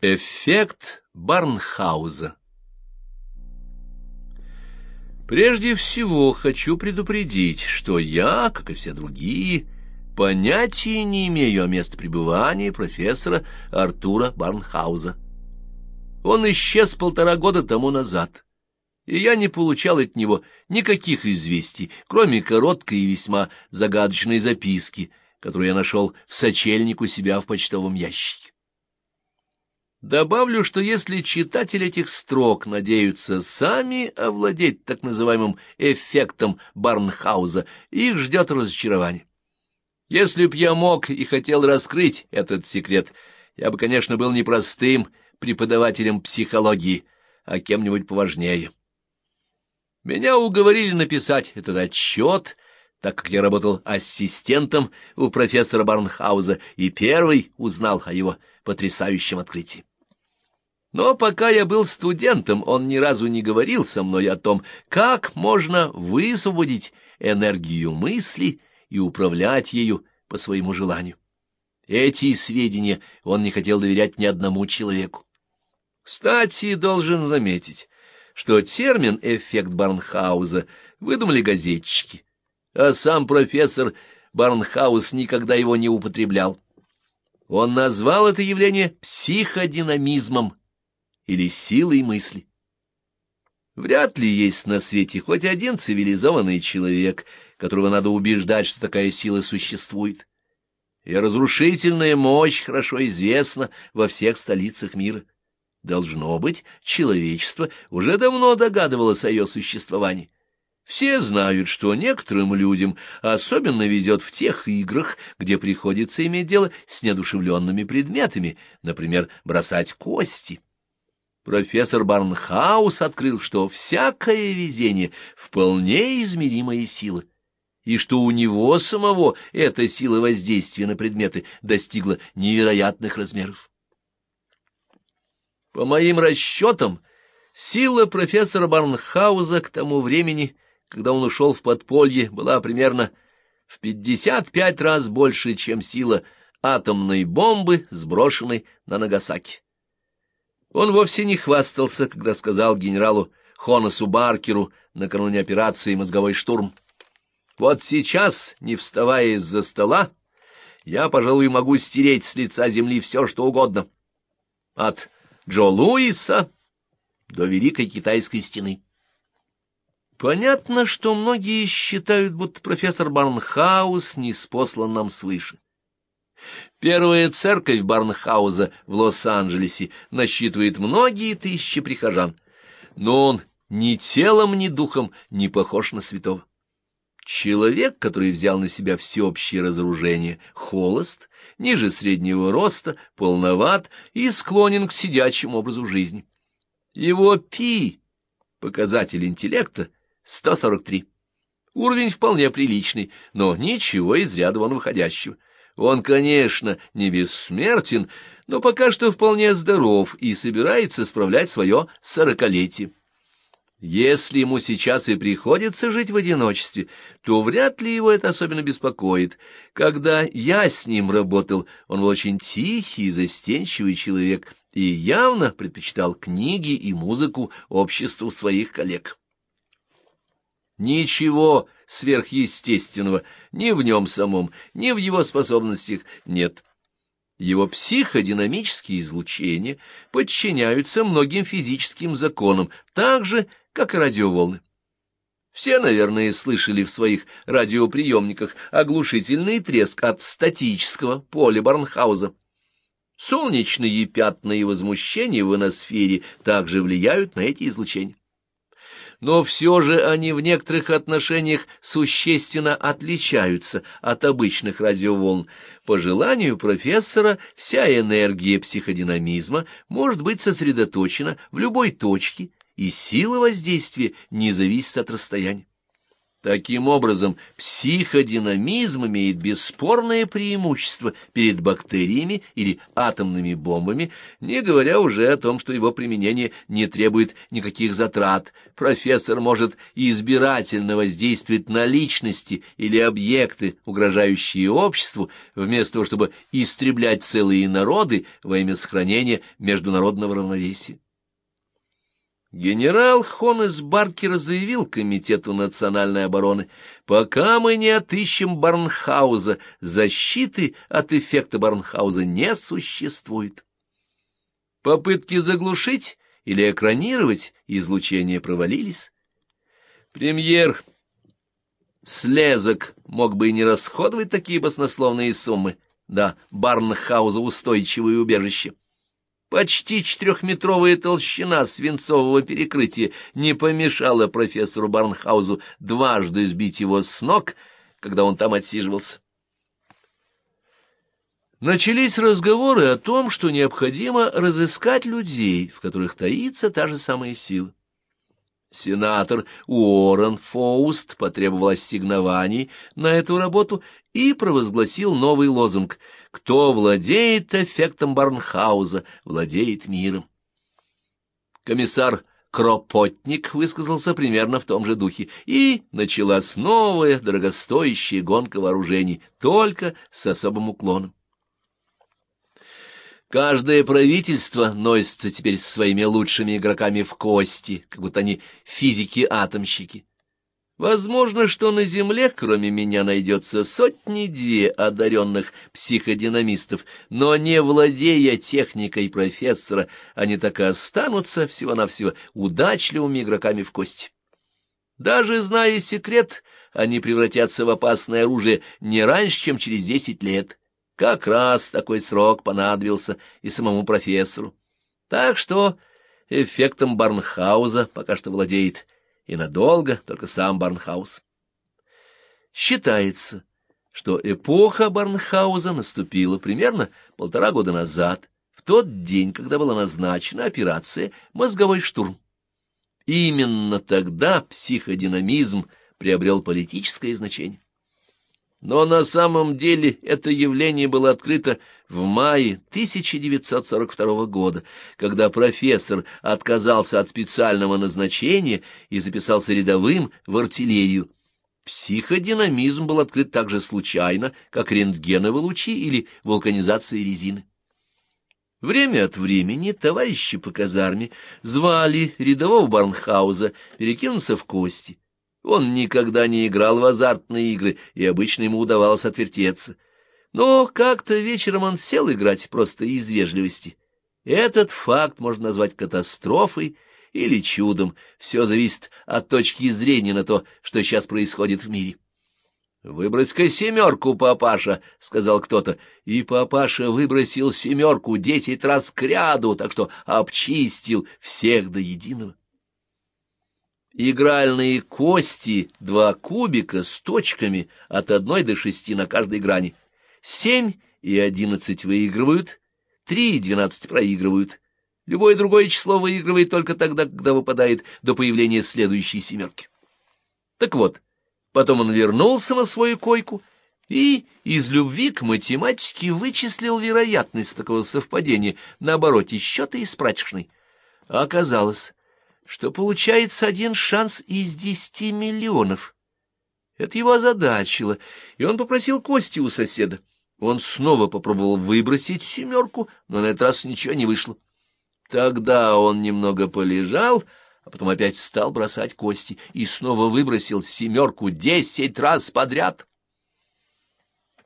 Эффект Барнхауза Прежде всего хочу предупредить, что я, как и все другие, понятия не имею о местопребывании профессора Артура Барнхауза. Он исчез полтора года тому назад, и я не получал от него никаких известий, кроме короткой и весьма загадочной записки, которую я нашел в сочельнику себя в почтовом ящике. Добавлю, что если читатели этих строк надеются сами овладеть так называемым эффектом Барнхауза, их ждет разочарование. Если б я мог и хотел раскрыть этот секрет, я бы, конечно, был не простым преподавателем психологии, а кем-нибудь поважнее. Меня уговорили написать этот отчет, так как я работал ассистентом у профессора Барнхауза и первый узнал о его потрясающем открытии. Но пока я был студентом, он ни разу не говорил со мной о том, как можно высвободить энергию мысли и управлять ею по своему желанию. Эти сведения он не хотел доверять ни одному человеку. Кстати, должен заметить, что термин «эффект Барнхауза» выдумали газетчики, а сам профессор Барнхаус никогда его не употреблял. Он назвал это явление психодинамизмом или силой мысли. Вряд ли есть на свете хоть один цивилизованный человек, которого надо убеждать, что такая сила существует. И разрушительная мощь хорошо известна во всех столицах мира. Должно быть, человечество уже давно догадывалось о ее существовании. Все знают, что некоторым людям особенно везет в тех играх, где приходится иметь дело с неодушевленными предметами, например, бросать кости. Профессор Барнхаус открыл, что всякое везение — вполне измеримая сила, и что у него самого эта сила воздействия на предметы достигла невероятных размеров. По моим расчетам, сила профессора Барнхауза к тому времени, когда он ушел в подполье, была примерно в 55 раз больше, чем сила атомной бомбы, сброшенной на Нагасаки. Он вовсе не хвастался, когда сказал генералу Хонасу Баркеру накануне операции «Мозговой штурм». «Вот сейчас, не вставая из-за стола, я, пожалуй, могу стереть с лица земли все, что угодно. От Джо Луиса до Великой Китайской стены». Понятно, что многие считают, будто профессор Барнхаус не спослан нам свыше. Первая церковь Барнхауза в Лос-Анджелесе насчитывает многие тысячи прихожан, но он ни телом, ни духом не похож на святого. Человек, который взял на себя всеобщее разоружение, холост, ниже среднего роста, полноват и склонен к сидячему образу жизни. Его пи, показатель интеллекта, 143. Уровень вполне приличный, но ничего из ряда вон выходящего. Он, конечно, не бессмертен, но пока что вполне здоров и собирается справлять свое сорокалетие. Если ему сейчас и приходится жить в одиночестве, то вряд ли его это особенно беспокоит. Когда я с ним работал, он был очень тихий и застенчивый человек и явно предпочитал книги и музыку обществу своих коллег. Ничего сверхъестественного ни в нем самом, ни в его способностях нет. Его психодинамические излучения подчиняются многим физическим законам, так же, как и радиоволны. Все, наверное, слышали в своих радиоприемниках оглушительный треск от статического поля Барнхауза. Солнечные пятна и возмущения в иносфере также влияют на эти излучения но все же они в некоторых отношениях существенно отличаются от обычных радиоволн. По желанию профессора вся энергия психодинамизма может быть сосредоточена в любой точке, и сила воздействия не зависит от расстояния. Таким образом, психодинамизм имеет бесспорное преимущество перед бактериями или атомными бомбами, не говоря уже о том, что его применение не требует никаких затрат. Профессор может избирательно воздействовать на личности или объекты, угрожающие обществу, вместо того, чтобы истреблять целые народы во имя сохранения международного равновесия. Генерал Хонес Баркер заявил Комитету национальной обороны, пока мы не отыщем Барнхауза, защиты от эффекта Барнхауза не существует. Попытки заглушить или экранировать излучение провалились. Премьер Слезок мог бы и не расходовать такие баснословные суммы. Да, Барнхауза устойчивое убежище. Почти четырехметровая толщина свинцового перекрытия не помешала профессору Барнхаузу дважды сбить его с ног, когда он там отсиживался. Начались разговоры о том, что необходимо разыскать людей, в которых таится та же самая сила. Сенатор Уоррен Фоуст потребовал ассигнований на эту работу и провозгласил новый лозунг «Кто владеет эффектом Барнхауза, владеет миром». Комиссар Кропотник высказался примерно в том же духе, и началась новая дорогостоящая гонка вооружений, только с особым уклоном. Каждое правительство носится теперь со своими лучшими игроками в кости, как будто они физики-атомщики. Возможно, что на Земле, кроме меня, найдется сотни-две одаренных психодинамистов, но не владея техникой профессора, они так и останутся всего-навсего удачливыми игроками в кости. Даже зная секрет, они превратятся в опасное оружие не раньше, чем через десять лет. Как раз такой срок понадобился и самому профессору. Так что эффектом Барнхауза пока что владеет и надолго только сам Барнхаус. Считается, что эпоха Барнхауза наступила примерно полтора года назад, в тот день, когда была назначена операция «Мозговой штурм». Именно тогда психодинамизм приобрел политическое значение. Но на самом деле это явление было открыто в мае 1942 года, когда профессор отказался от специального назначения и записался рядовым в артиллерию. Психодинамизм был открыт так же случайно, как рентгеновые лучи или вулканизация резины. Время от времени товарищи по казарме звали рядового Барнхауза перекинуться в кости. Он никогда не играл в азартные игры, и обычно ему удавалось отвертеться. Но как-то вечером он сел играть просто из вежливости. Этот факт можно назвать катастрофой или чудом. Все зависит от точки зрения на то, что сейчас происходит в мире. «Выбрось-ка семерку, папаша», — сказал кто-то. И папаша выбросил семерку десять раз к так что обчистил всех до единого. Игральные кости — два кубика с точками от одной до шести на каждой грани. Семь и одиннадцать выигрывают, три и двенадцать проигрывают. Любое другое число выигрывает только тогда, когда выпадает до появления следующей семерки. Так вот, потом он вернулся на свою койку и из любви к математике вычислил вероятность такого совпадения на обороте счета из прачечной. Оказалось, что получается один шанс из десяти миллионов. Это его озадачило, и он попросил кости у соседа. Он снова попробовал выбросить семерку, но на этот раз ничего не вышло. Тогда он немного полежал, а потом опять стал бросать кости и снова выбросил семерку десять раз подряд.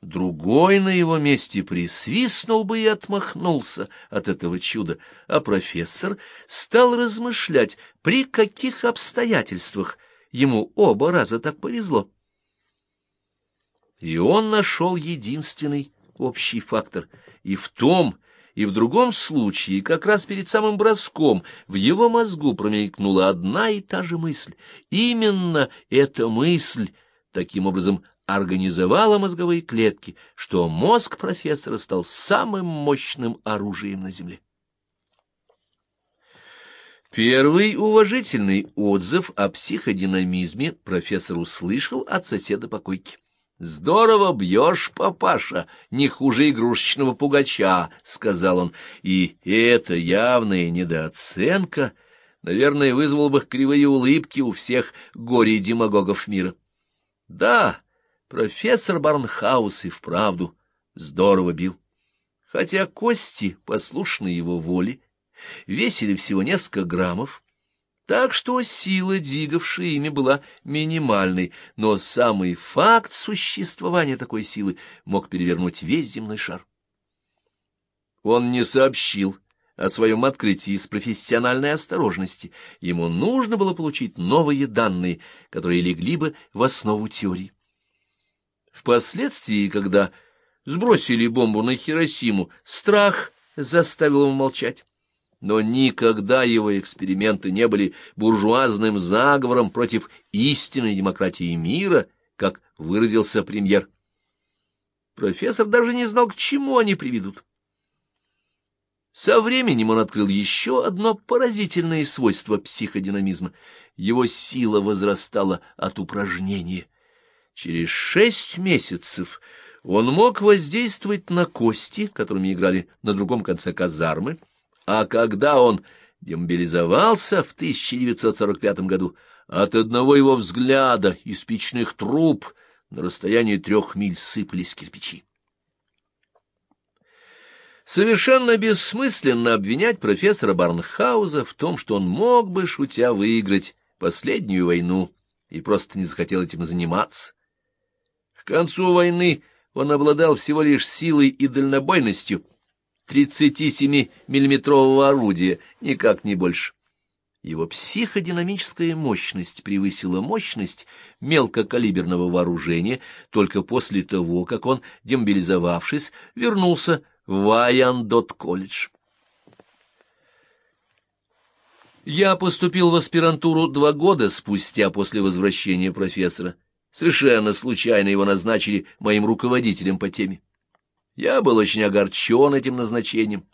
Другой на его месте присвистнул бы и отмахнулся от этого чуда, а профессор стал размышлять, при каких обстоятельствах ему оба раза так повезло. И он нашел единственный общий фактор, и в том, и в другом случае, как раз перед самым броском, в его мозгу промелькнула одна и та же мысль. Именно эта мысль таким образом организовала мозговые клетки, что мозг профессора стал самым мощным оружием на Земле. Первый уважительный отзыв о психодинамизме профессор услышал от соседа по койке. «Здорово бьешь, папаша, не хуже игрушечного пугача», — сказал он, и эта явная недооценка, наверное, вызвала бы кривые улыбки у всех горе-демагогов мира. Да, профессор Барнхаус и вправду здорово бил, хотя кости, послушные его воле, весили всего несколько граммов, так что сила, двигавшая ими, была минимальной, но самый факт существования такой силы мог перевернуть весь земной шар. Он не сообщил о своем открытии с профессиональной осторожности. Ему нужно было получить новые данные, которые легли бы в основу теории. Впоследствии, когда сбросили бомбу на Хиросиму, страх заставил его молчать но никогда его эксперименты не были буржуазным заговором против истинной демократии мира, как выразился премьер. Профессор даже не знал, к чему они приведут. Со временем он открыл еще одно поразительное свойство психодинамизма. Его сила возрастала от упражнения. Через шесть месяцев он мог воздействовать на кости, которыми играли на другом конце казармы, а когда он демобилизовался в 1945 году, от одного его взгляда из печных труб на расстоянии трех миль сыпались кирпичи. Совершенно бессмысленно обвинять профессора Барнхауза в том, что он мог бы, шутя, выиграть последнюю войну и просто не захотел этим заниматься. К концу войны он обладал всего лишь силой и дальнобойностью, 37-миллиметрового орудия, никак не больше. Его психодинамическая мощность превысила мощность мелкокалиберного вооружения только после того, как он, демобилизовавшись, вернулся в Вайандот-колледж. Я поступил в аспирантуру два года спустя после возвращения профессора. Совершенно случайно его назначили моим руководителем по теме. Я был очень огорчен этим назначением,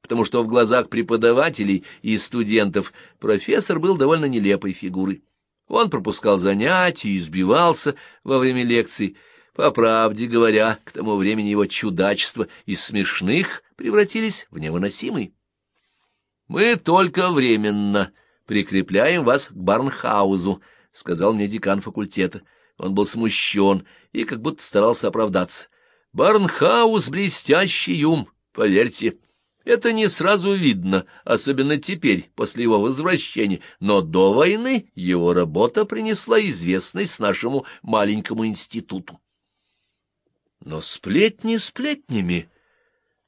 потому что в глазах преподавателей и студентов профессор был довольно нелепой фигурой. Он пропускал занятия избивался во время лекций. По правде говоря, к тому времени его чудачества из смешных превратились в невыносимые. «Мы только временно прикрепляем вас к Барнхаузу», — сказал мне декан факультета. Он был смущен и как будто старался оправдаться. Барнхаус — блестящий ум, поверьте. Это не сразу видно, особенно теперь, после его возвращения, но до войны его работа принесла известность нашему маленькому институту. Но сплетни сплетнями,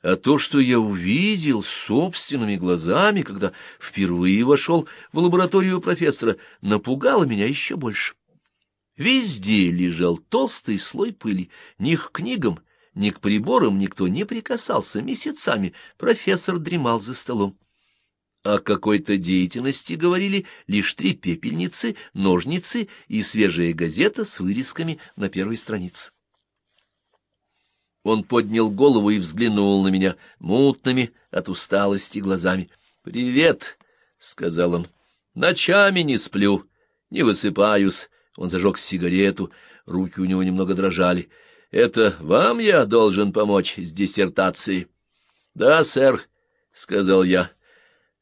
а то, что я увидел собственными глазами, когда впервые вошел в лабораторию профессора, напугало меня еще больше. Везде лежал толстый слой пыли, ни к книгам, ни к приборам никто не прикасался месяцами, профессор дремал за столом. О какой-то деятельности говорили лишь три пепельницы, ножницы и свежая газета с вырезками на первой странице. Он поднял голову и взглянул на меня мутными от усталости глазами. «Привет!» — сказал он. «Ночами не сплю, не высыпаюсь». Он зажег сигарету, руки у него немного дрожали. Это вам я должен помочь с диссертацией? — Да, сэр, — сказал я.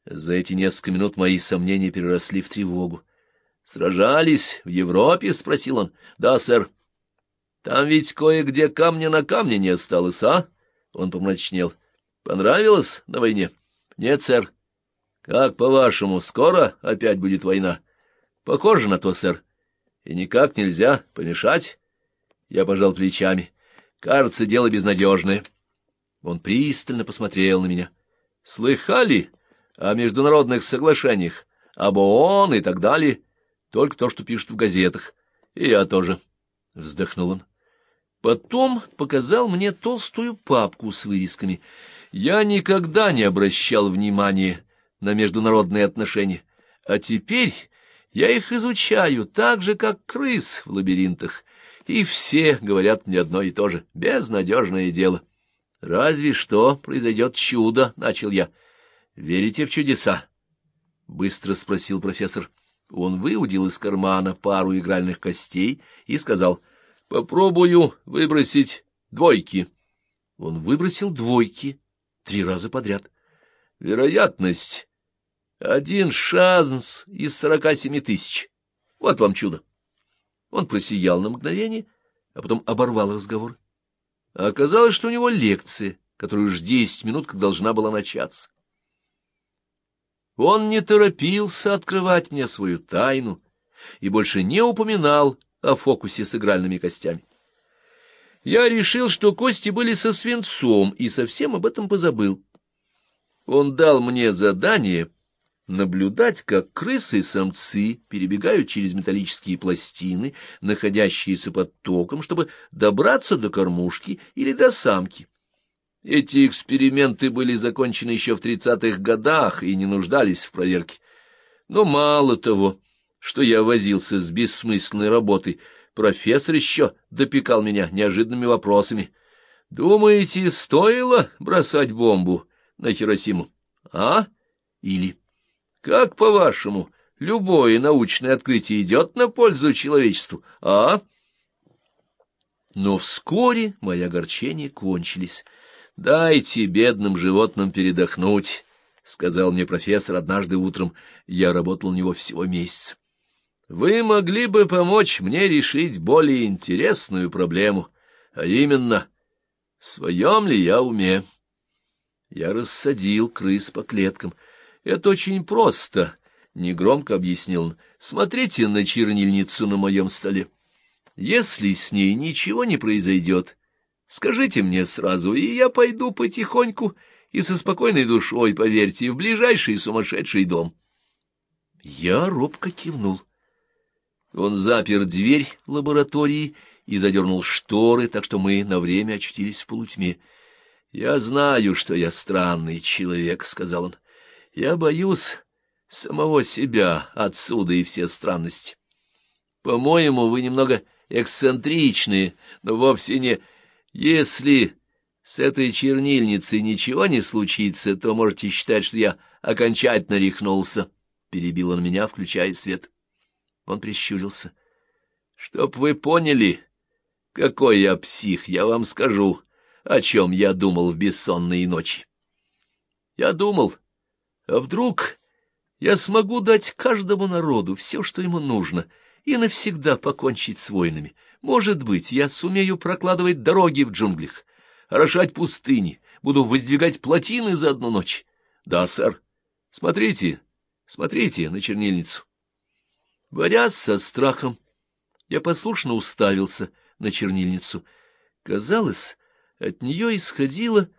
За эти несколько минут мои сомнения переросли в тревогу. — Сражались в Европе? — спросил он. — Да, сэр. — Там ведь кое-где камня на камне не осталось, а? Он помрачнел. — Понравилось на войне? — Нет, сэр. — Как, по-вашему, скоро опять будет война? — Похоже на то, сэр. И никак нельзя помешать. Я пожал плечами. Кажется, дело безнадежное. Он пристально посмотрел на меня. Слыхали о международных соглашениях, об ООН и так далее? Только то, что пишут в газетах. И я тоже. Вздохнул он. Потом показал мне толстую папку с вырезками. Я никогда не обращал внимания на международные отношения, а теперь я их изучаю так же, как крыс в лабиринтах, и все говорят мне одно и то же — безнадежное дело. Разве что произойдет чудо, — начал я. Верите в чудеса? — быстро спросил профессор. Он выудил из кармана пару игральных костей и сказал, — Попробую выбросить двойки. Он выбросил двойки три раза подряд. Вероятность — один шанс из сорока семи тысяч. Вот вам чудо. Он просиял на мгновение, а потом оборвал разговор. А оказалось, что у него лекция, которая уж десять минут как должна была начаться. Он не торопился открывать мне свою тайну и больше не упоминал о фокусе с игральными костями. Я решил, что кости были со свинцом, и совсем об этом позабыл. Он дал мне задание наблюдать, как крысы-самцы перебегают через металлические пластины, находящиеся под током, чтобы добраться до кормушки или до самки. Эти эксперименты были закончены еще в тридцатых годах и не нуждались в проверке. Но мало того, что я возился с бессмысленной работой, профессор еще допекал меня неожиданными вопросами. «Думаете, стоило бросать бомбу на Хиросиму? А? Или, как по-вашему, любое научное открытие идет на пользу человечеству? А?» Но вскоре мои огорчения кончились. «Дайте бедным животным передохнуть», — сказал мне профессор однажды утром. Я работал у него всего месяц. «Вы могли бы помочь мне решить более интересную проблему, а именно, в своем ли я уме?» Я рассадил крыс по клеткам. «Это очень просто», — негромко объяснил он. «Смотрите на чернильницу на моем столе. Если с ней ничего не произойдет, Скажите мне сразу, и я пойду потихоньку и со спокойной душой, поверьте, в ближайший сумасшедший дом. Я робко кивнул. Он запер дверь лаборатории и задернул шторы, так что мы на время очутились в полутьме. — Я знаю, что я странный человек, — сказал он. — Я боюсь самого себя отсюда и все странности. По-моему, вы немного эксцентричные, но вовсе не... Если с этой чернильницей ничего не случится, то можете считать, что я окончательно рехнулся, — перебил он меня, включая свет. Он прищурился. — Чтоб вы поняли, какой я псих, я вам скажу, о чем я думал в бессонные ночи. Я думал, а вдруг я смогу дать каждому народу все, что ему нужно, и навсегда покончить с войнами — может быть, я сумею прокладывать дороги в джунглях, орошать пустыни, буду воздвигать плотины за одну ночь. Да, сэр. Смотрите, смотрите на чернильницу. Борясь со страхом, я послушно уставился на чернильницу. Казалось, от нее исходило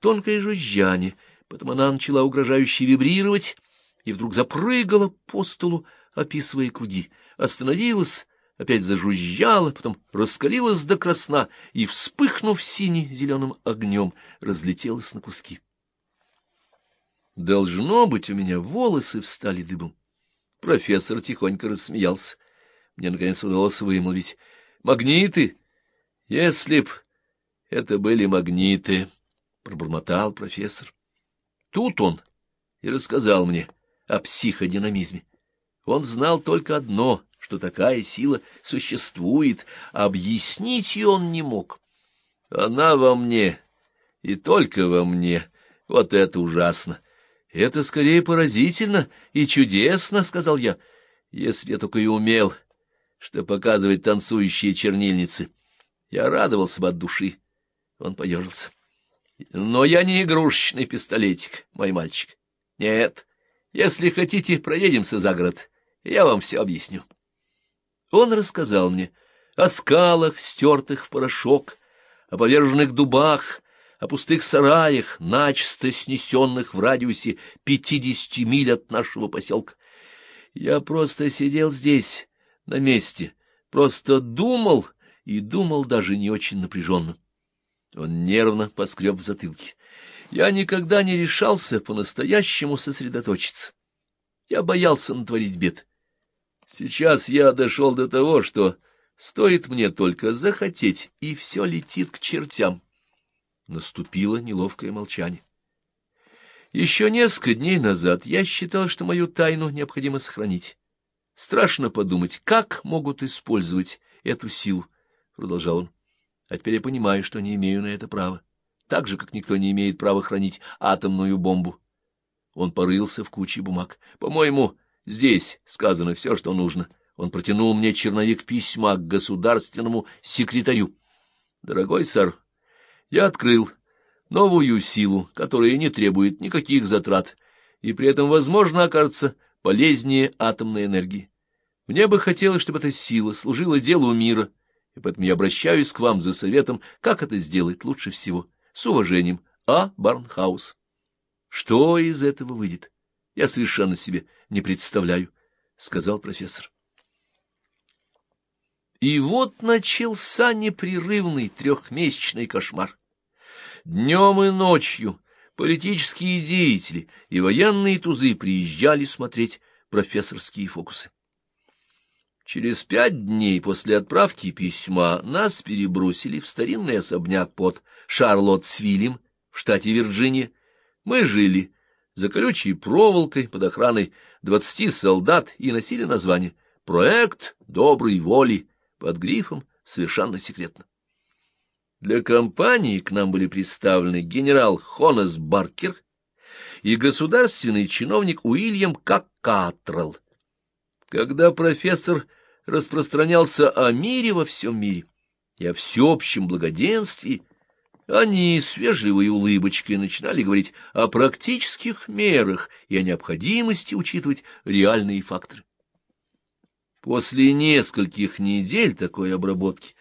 тонкое жужжание, потом она начала угрожающе вибрировать и вдруг запрыгала по столу, описывая круги, остановилась опять зажужжала, потом раскалилась до красна и, вспыхнув сине-зеленым огнем, разлетелась на куски. Должно быть, у меня волосы встали дыбом. Профессор тихонько рассмеялся. Мне, наконец, удалось вымолвить. «Магниты! Если б это были магниты!» — пробормотал профессор. Тут он и рассказал мне о психодинамизме. Он знал только одно что такая сила существует, объяснить ее он не мог. Она во мне, и только во мне. Вот это ужасно. Это скорее поразительно и чудесно, — сказал я, — если я только и умел, что показывать танцующие чернильницы. Я радовался бы от души. Он поежился. Но я не игрушечный пистолетик, мой мальчик. Нет, если хотите, проедемся за город, я вам все объясню. Он рассказал мне о скалах, стертых в порошок, о поверженных дубах, о пустых сараях, начисто снесенных в радиусе пятидесяти миль от нашего поселка. Я просто сидел здесь, на месте, просто думал, и думал даже не очень напряженно. Он нервно поскреб в затылке. Я никогда не решался по-настоящему сосредоточиться. Я боялся натворить бед. Сейчас я дошел до того, что стоит мне только захотеть, и все летит к чертям. Наступило неловкое молчание. Еще несколько дней назад я считал, что мою тайну необходимо сохранить. Страшно подумать, как могут использовать эту силу, — продолжал он. А теперь я понимаю, что не имею на это права, так же, как никто не имеет права хранить атомную бомбу. Он порылся в куче бумаг. По-моему, здесь сказано все, что нужно. Он протянул мне черновик письма к государственному секретарю. Дорогой сэр, я открыл новую силу, которая не требует никаких затрат, и при этом, возможно, окажется полезнее атомной энергии. Мне бы хотелось, чтобы эта сила служила делу мира, и поэтому я обращаюсь к вам за советом, как это сделать лучше всего. С уважением, А. Барнхаус. Что из этого выйдет, я совершенно себе не представляю, — сказал профессор. И вот начался непрерывный трехмесячный кошмар. Днем и ночью политические деятели и военные тузы приезжали смотреть профессорские фокусы. Через пять дней после отправки письма нас перебросили в старинный особняк под Шарлоттсвиллем в штате Вирджиния. Мы жили за колючей проволокой под охраной двадцати солдат и носили название «Проект доброй воли» под грифом «Совершенно секретно». Для компании к нам были представлены генерал Хонес Баркер и государственный чиновник Уильям Какатрелл. Когда профессор распространялся о мире во всем мире и о всеобщем благоденствии, они с вежливой улыбочкой начинали говорить о практических мерах и о необходимости учитывать реальные факторы. После нескольких недель такой обработки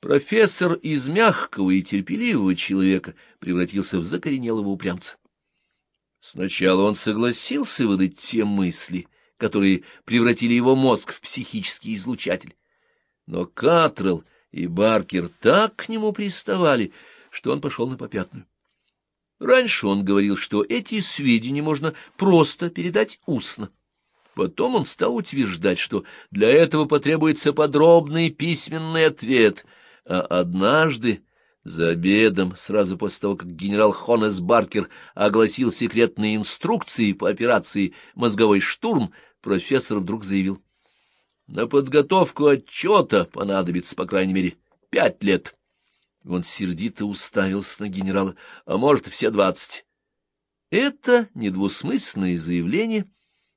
профессор из мягкого и терпеливого человека превратился в закоренелого упрямца. Сначала он согласился выдать те мысли, которые превратили его мозг в психический излучатель. Но Катрелл и Баркер так к нему приставали, что он пошел на попятную. Раньше он говорил, что эти сведения можно просто передать устно. Потом он стал утверждать, что для этого потребуется подробный письменный ответ — а однажды за обедом, сразу после того, как генерал Хонес Баркер огласил секретные инструкции по операции «Мозговой штурм», профессор вдруг заявил. На подготовку отчета понадобится, по крайней мере, пять лет. Он сердито уставился на генерала, а может, все двадцать. Это недвусмысленное заявление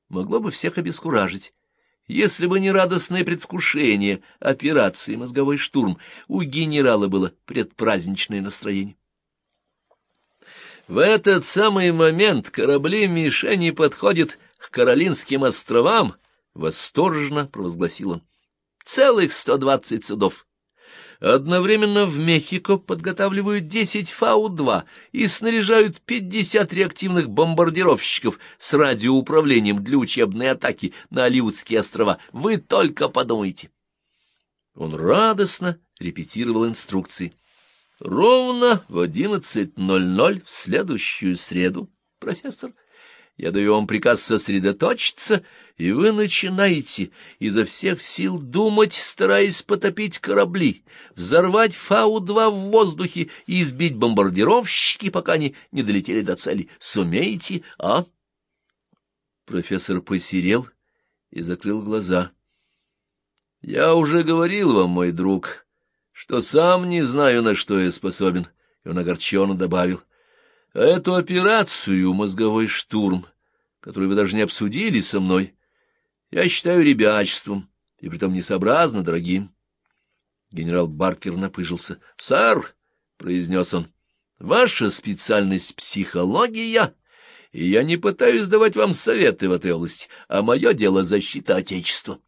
могло бы всех обескуражить. Если бы не радостное предвкушение операции «Мозговой штурм», у генерала было предпраздничное настроение. В этот самый момент корабли мишени подходят к Каролинским островам, — восторженно провозгласил он. Целых сто двадцать судов. Одновременно в Мехико подготавливают 10 Фау-2 и снаряжают 50 реактивных бомбардировщиков с радиоуправлением для учебной атаки на Алиутские острова. Вы только подумайте. Он радостно репетировал инструкции. Ровно в 11.00 в следующую среду, профессор, я даю вам приказ сосредоточиться, и вы начинаете изо всех сил думать, стараясь потопить корабли, взорвать Фау-2 в воздухе и избить бомбардировщики, пока они не долетели до цели. Сумеете, а? Профессор посерел и закрыл глаза. — Я уже говорил вам, мой друг, что сам не знаю, на что я способен, — и он огорченно добавил. А эту операцию «Мозговой штурм», которую вы даже не обсудили со мной, я считаю ребячеством и притом несообразно дорогим. Генерал Баркер напыжился. — Сэр, — произнес он, — ваша специальность — психология, и я не пытаюсь давать вам советы в этой области, а мое дело — защита Отечества.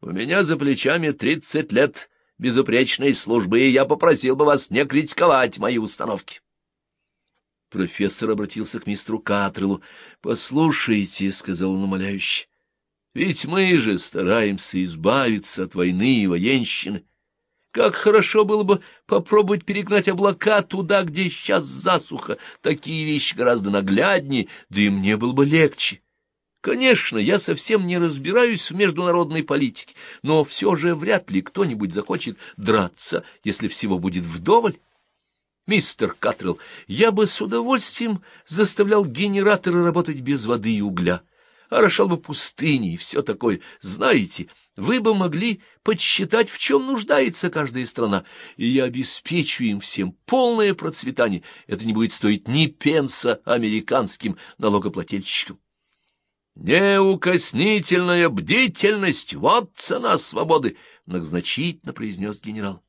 У меня за плечами тридцать лет безупречной службы, и я попросил бы вас не критиковать мои установки. Профессор обратился к мистеру Катреллу. — Послушайте, — сказал он умоляюще, — ведь мы же стараемся избавиться от войны и военщины. Как хорошо было бы попробовать перегнать облака туда, где сейчас засуха. Такие вещи гораздо нагляднее, да и мне было бы легче. Конечно, я совсем не разбираюсь в международной политике, но все же вряд ли кто-нибудь захочет драться, если всего будет вдоволь. Мистер Катрелл, я бы с удовольствием заставлял генераторы работать без воды и угля, орошал бы пустыни и все такое. Знаете, вы бы могли подсчитать, в чем нуждается каждая страна, и я обеспечу им всем полное процветание. Это не будет стоить ни пенса американским налогоплательщикам. «Неукоснительная бдительность — вот цена свободы!» — многозначительно произнес генерал.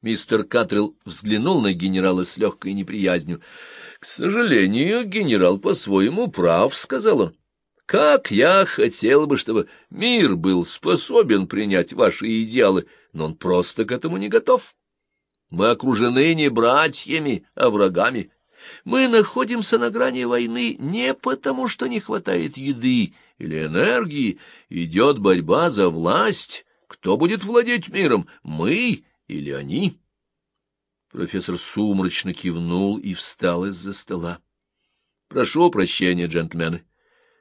Мистер Катрилл взглянул на генерала с легкой неприязнью. — К сожалению, генерал по-своему прав, — сказал он. — Как я хотел бы, чтобы мир был способен принять ваши идеалы, но он просто к этому не готов. Мы окружены не братьями, а врагами. Мы находимся на грани войны не потому, что не хватает еды или энергии. Идет борьба за власть. Кто будет владеть миром? Мы или они? Профессор сумрачно кивнул и встал из-за стола. — Прошу прощения, джентльмены.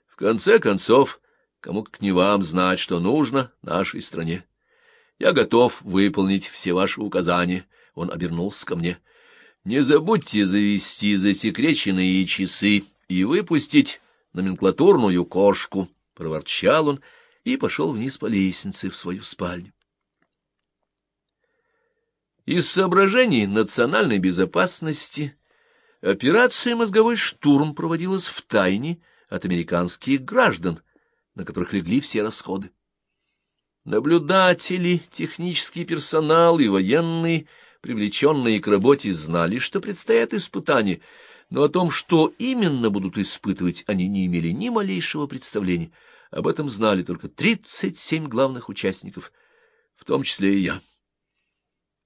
В конце концов, кому как не вам знать, что нужно нашей стране. Я готов выполнить все ваши указания. Он обернулся ко мне. Не забудьте завести засекреченные часы и выпустить номенклатурную кошку, — проворчал он и пошел вниз по лестнице в свою спальню. Из соображений национальной безопасности операция «Мозговой штурм» проводилась в тайне от американских граждан, на которых легли все расходы. Наблюдатели, технический персонал и военные, привлеченные к работе, знали, что предстоят испытания, но о том, что именно будут испытывать, они не имели ни малейшего представления. Об этом знали только 37 главных участников, в том числе и я.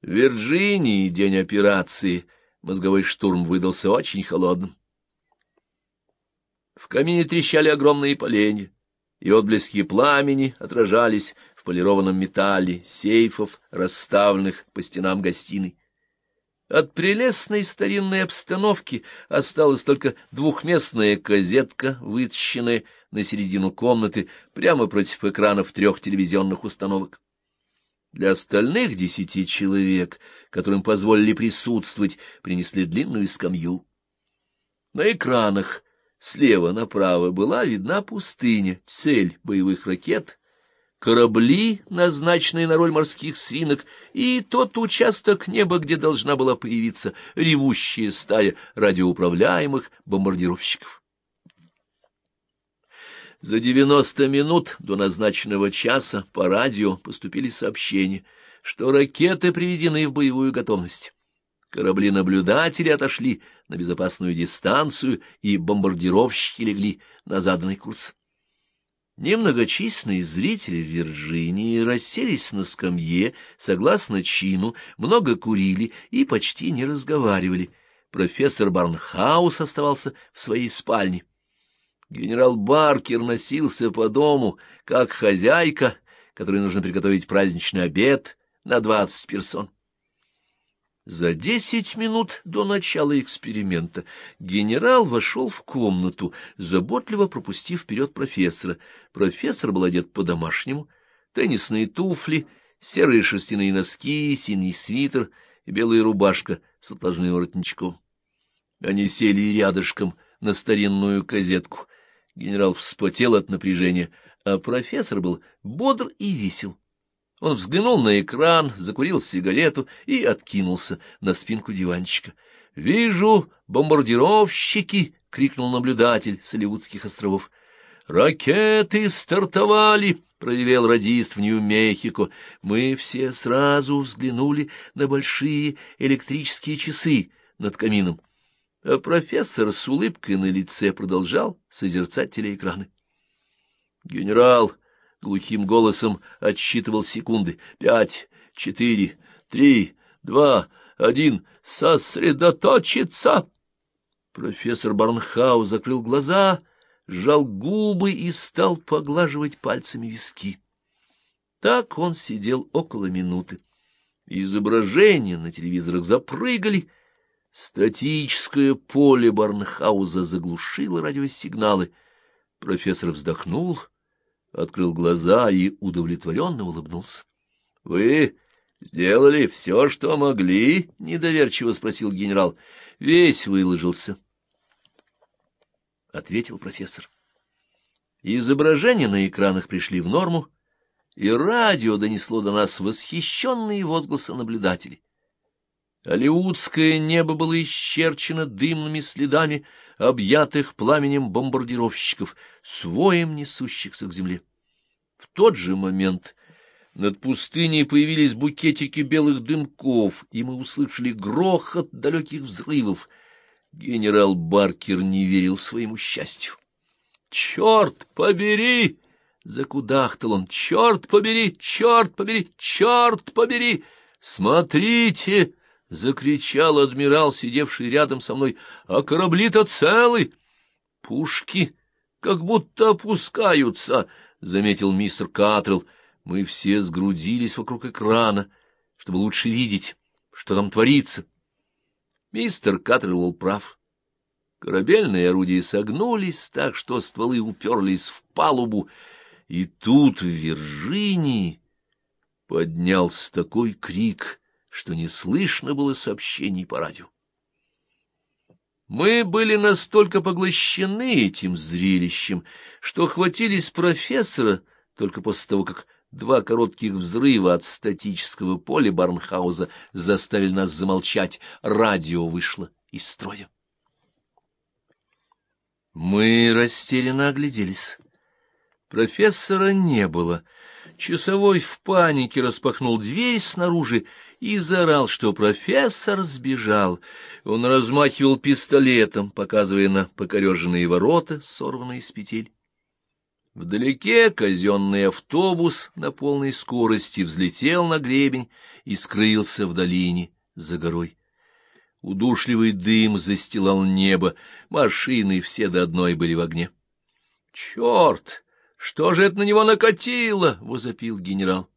В Вирджинии день операции мозговой штурм выдался очень холодным. В камине трещали огромные поленья, и отблески пламени отражались в полированном металле сейфов, расставленных по стенам гостиной. От прелестной старинной обстановки осталась только двухместная козетка, вытащенная на середину комнаты прямо против экранов трех телевизионных установок. Для остальных десяти человек, которым позволили присутствовать, принесли длинную скамью. На экранах слева направо была видна пустыня, цель боевых ракет, корабли, назначенные на роль морских свинок, и тот участок неба, где должна была появиться ревущая стая радиоуправляемых бомбардировщиков. За девяносто минут до назначенного часа по радио поступили сообщения, что ракеты приведены в боевую готовность. Корабли-наблюдатели отошли на безопасную дистанцию, и бомбардировщики легли на заданный курс. Немногочисленные зрители в Вирджинии расселись на скамье, согласно чину, много курили и почти не разговаривали. Профессор Барнхаус оставался в своей спальне. Генерал Баркер носился по дому, как хозяйка, которой нужно приготовить праздничный обед на двадцать персон. За десять минут до начала эксперимента генерал вошел в комнату, заботливо пропустив вперед профессора. Профессор был одет по-домашнему, теннисные туфли, серые шерстяные носки, синий свитер и белая рубашка с отложным воротничком. Они сели рядышком на старинную козетку — Генерал вспотел от напряжения, а профессор был бодр и весел. Он взглянул на экран, закурил сигарету и откинулся на спинку диванчика. — Вижу, бомбардировщики! — крикнул наблюдатель с Оливудских островов. — Ракеты стартовали! — проявил радист в Нью-Мехико. Мы все сразу взглянули на большие электрические часы над камином а профессор с улыбкой на лице продолжал созерцать телеэкраны. Генерал глухим голосом отсчитывал секунды. Пять, четыре, три, два, один. Сосредоточиться! Профессор Барнхау закрыл глаза, сжал губы и стал поглаживать пальцами виски. Так он сидел около минуты. Изображения на телевизорах запрыгали — Статическое поле Барнхауза заглушило радиосигналы. Профессор вздохнул, открыл глаза и удовлетворенно улыбнулся. — Вы — Сделали все, что могли? — недоверчиво спросил генерал. — Весь выложился, — ответил профессор. Изображения на экранах пришли в норму, и радио донесло до нас восхищенные возгласы наблюдателей. Алиутское небо было исчерчено дымными следами объятых пламенем бомбардировщиков, своем несущихся к земле. В тот же момент над пустыней появились букетики белых дымков, и мы услышали грохот далеких взрывов. Генерал Баркер не верил своему счастью. «Черт побери!» — закудахтал он. «Черт побери! Черт побери! Черт побери! Смотрите!» — закричал адмирал, сидевший рядом со мной. «А корабли-то целы! Пушки как будто опускаются!» — заметил мистер Катрелл. Мы все сгрудились вокруг экрана, чтобы лучше видеть, что там творится. Мистер Катрелл был прав. Корабельные орудия согнулись так, что стволы уперлись в палубу, и тут в Виржинии поднялся такой крик, что не слышно было сообщений по радио. Мы были настолько поглощены этим зрелищем, что хватились профессора только после того, как два коротких взрыва от статического поля Барнхауза заставили нас замолчать, радио вышло из строя. Мы растерянно огляделись. Профессора не было. Часовой в панике распахнул дверь снаружи и заорал, что профессор сбежал. Он размахивал пистолетом, показывая на покореженные ворота, сорванные с петель. Вдалеке казенный автобус на полной скорости взлетел на гребень и скрылся в долине за горой. Удушливый дым застилал небо, машины все до одной были в огне. — Черт! Что же это на него накатило? — возопил генерал.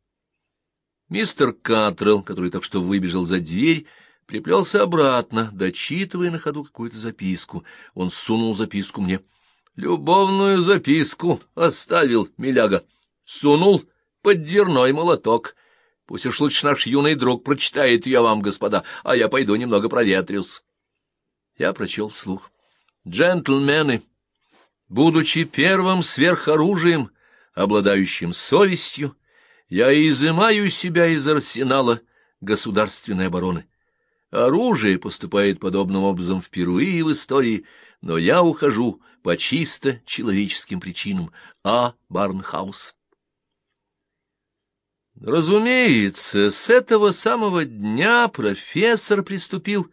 Мистер Катрелл, который так что выбежал за дверь, приплелся обратно, дочитывая на ходу какую-то записку. Он сунул записку мне. — Любовную записку оставил, миляга. Сунул под дверной молоток. Пусть уж лучше наш юный друг прочитает ее вам, господа, а я пойду немного проветрюсь. Я прочел вслух. Джентльмены, будучи первым сверхоружием, обладающим совестью, я изымаю себя из арсенала государственной обороны. Оружие поступает подобным образом впервые в истории, но я ухожу по чисто человеческим причинам. А. Барнхаус. Разумеется, с этого самого дня профессор приступил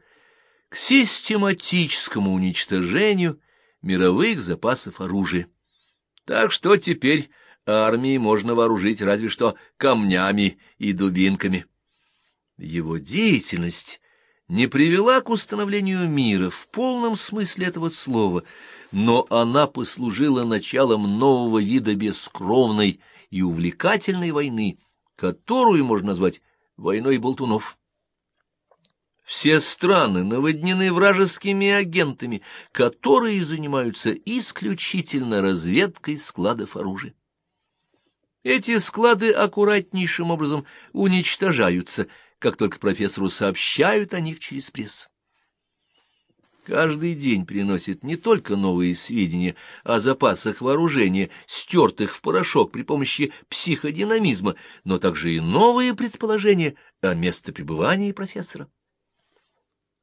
к систематическому уничтожению мировых запасов оружия. Так что теперь армии можно вооружить разве что камнями и дубинками. Его деятельность не привела к установлению мира в полном смысле этого слова, но она послужила началом нового вида бескровной и увлекательной войны — которую можно назвать войной болтунов. Все страны наводнены вражескими агентами, которые занимаются исключительно разведкой складов оружия. Эти склады аккуратнейшим образом уничтожаются, как только профессору сообщают о них через прессу каждый день приносит не только новые сведения о запасах вооружения, стертых в порошок при помощи психодинамизма, но также и новые предположения о местопребывании профессора.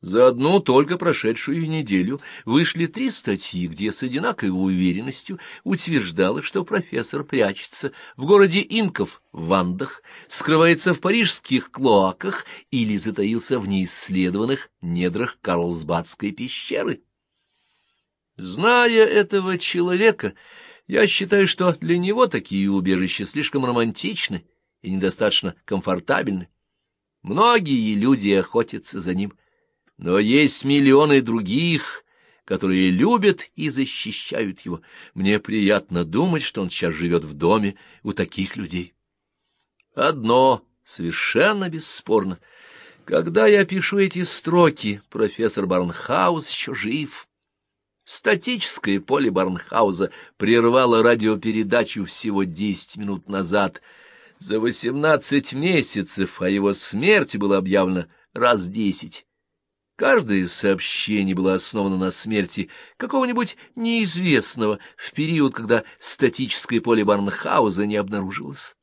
За одну только прошедшую неделю вышли три статьи, где с одинаковой уверенностью утверждалось, что профессор прячется в городе Инков, в Вандах, скрывается в парижских клоаках или затаился в неисследованных недрах Карлсбадской пещеры. Зная этого человека, я считаю, что для него такие убежища слишком романтичны и недостаточно комфортабельны. Многие люди охотятся за ним — но есть миллионы других, которые любят и защищают его. Мне приятно думать, что он сейчас живет в доме у таких людей. Одно совершенно бесспорно. Когда я пишу эти строки, профессор Барнхаус еще жив. Статическое поле Барнхауза прервало радиопередачу всего десять минут назад. За восемнадцать месяцев о его смерти было объявлено раз десять. Каждое сообщение было основано на смерти какого-нибудь неизвестного в период, когда статическое поле Барнхауза не обнаружилось.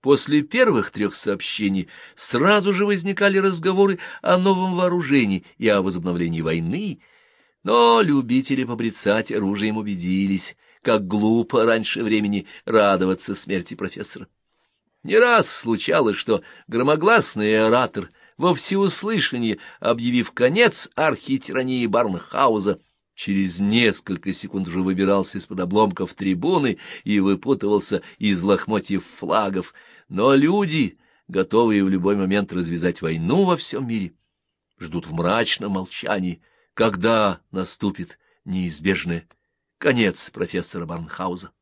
После первых трех сообщений сразу же возникали разговоры о новом вооружении и о возобновлении войны, но любители побрецать оружием убедились, как глупо раньше времени радоваться смерти профессора. Не раз случалось, что громогласный оратор — во всеуслышание, объявив конец архитирании Барнхауза, через несколько секунд уже выбирался из-под обломков трибуны и выпутывался из лохмотьев флагов. Но люди, готовые в любой момент развязать войну во всем мире, ждут в мрачном молчании, когда наступит неизбежный конец профессора Барнхауза.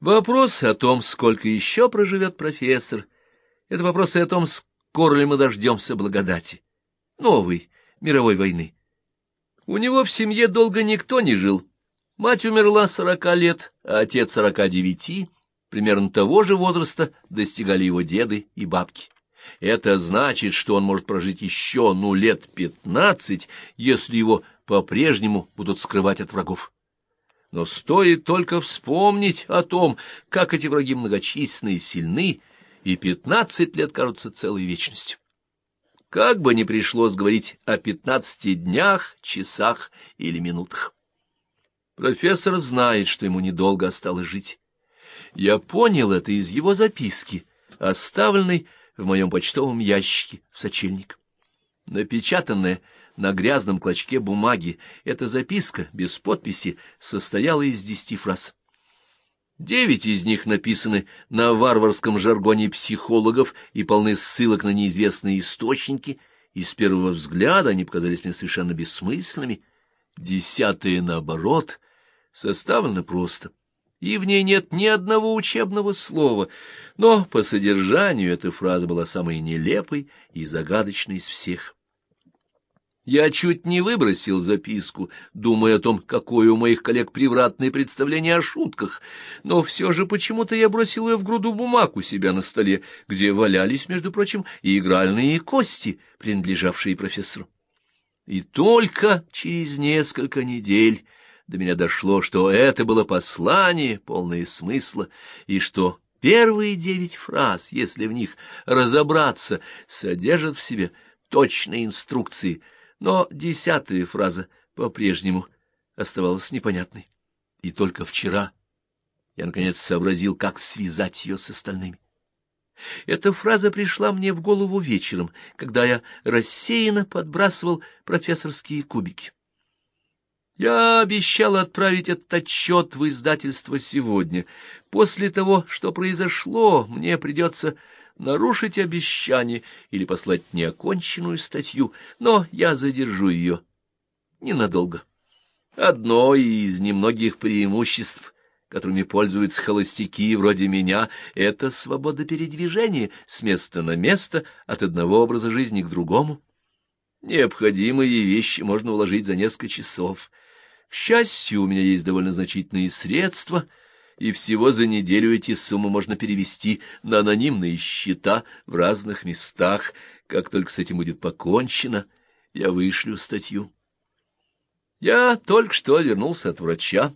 Вопрос о том, сколько еще проживет профессор, это вопрос о том, скоро мы дождемся благодати, новой мировой войны. У него в семье долго никто не жил. Мать умерла сорока лет, а отец сорока девяти, примерно того же возраста достигали его деды и бабки. Это значит, что он может прожить еще, ну, лет пятнадцать, если его по-прежнему будут скрывать от врагов. Но стоит только вспомнить о том, как эти враги многочисленны и сильны, и пятнадцать лет кажутся целой вечностью. Как бы ни пришлось говорить о пятнадцати днях, часах или минутах. Профессор знает, что ему недолго осталось жить. Я понял это из его записки, оставленной в моем почтовом ящике в сочельник. Напечатанная на грязном клочке бумаги, эта записка без подписи состояла из десяти фраз. Девять из них написаны на варварском жаргоне психологов и полны ссылок на неизвестные источники, и с первого взгляда они показались мне совершенно бессмысленными. Десятые, наоборот, составлены просто, и в ней нет ни одного учебного слова, но по содержанию эта фраза была самой нелепой и загадочной из всех. Я чуть не выбросил записку, думая о том, какое у моих коллег превратное представление о шутках, но все же почему-то я бросил ее в груду бумаг у себя на столе, где валялись, между прочим, и игральные кости, принадлежавшие профессору. И только через несколько недель до меня дошло, что это было послание, полное смысла, и что первые девять фраз, если в них разобраться, содержат в себе точные инструкции — но десятая фраза по-прежнему оставалась непонятной. И только вчера я, наконец, сообразил, как связать ее с остальными. Эта фраза пришла мне в голову вечером, когда я рассеянно подбрасывал профессорские кубики. Я обещал отправить этот отчет в издательство сегодня. После того, что произошло, мне придется нарушить обещание или послать неоконченную статью, но я задержу ее ненадолго. Одно из немногих преимуществ, которыми пользуются холостяки вроде меня, это свобода передвижения с места на место от одного образа жизни к другому. Необходимые вещи можно уложить за несколько часов. К счастью, у меня есть довольно значительные средства — и всего за неделю эти суммы можно перевести на анонимные счета в разных местах. Как только с этим будет покончено, я вышлю статью. Я только что вернулся от врача,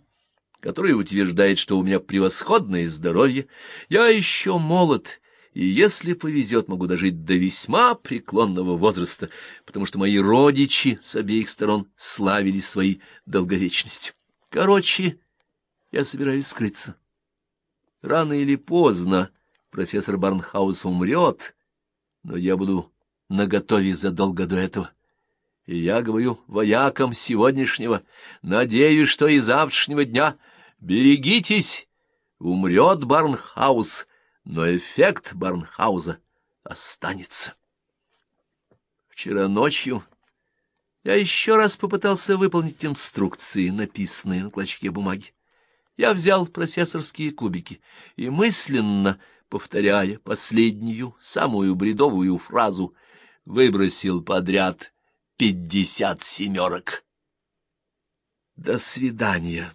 который утверждает, что у меня превосходное здоровье. Я еще молод, и если повезет, могу дожить до весьма преклонного возраста, потому что мои родичи с обеих сторон славились своей долговечностью. Короче, я собираюсь скрыться. Рано или поздно профессор Барнхаус умрет, но я буду наготове задолго до этого. И я говорю воякам сегодняшнего, надеюсь, что и завтрашнего дня берегитесь, умрет Барнхаус, но эффект Барнхауза останется. Вчера ночью я еще раз попытался выполнить инструкции, написанные на клочке бумаги. Я взял профессорские кубики и мысленно, повторяя последнюю, самую бредовую фразу, выбросил подряд пятьдесят семерок. До свидания.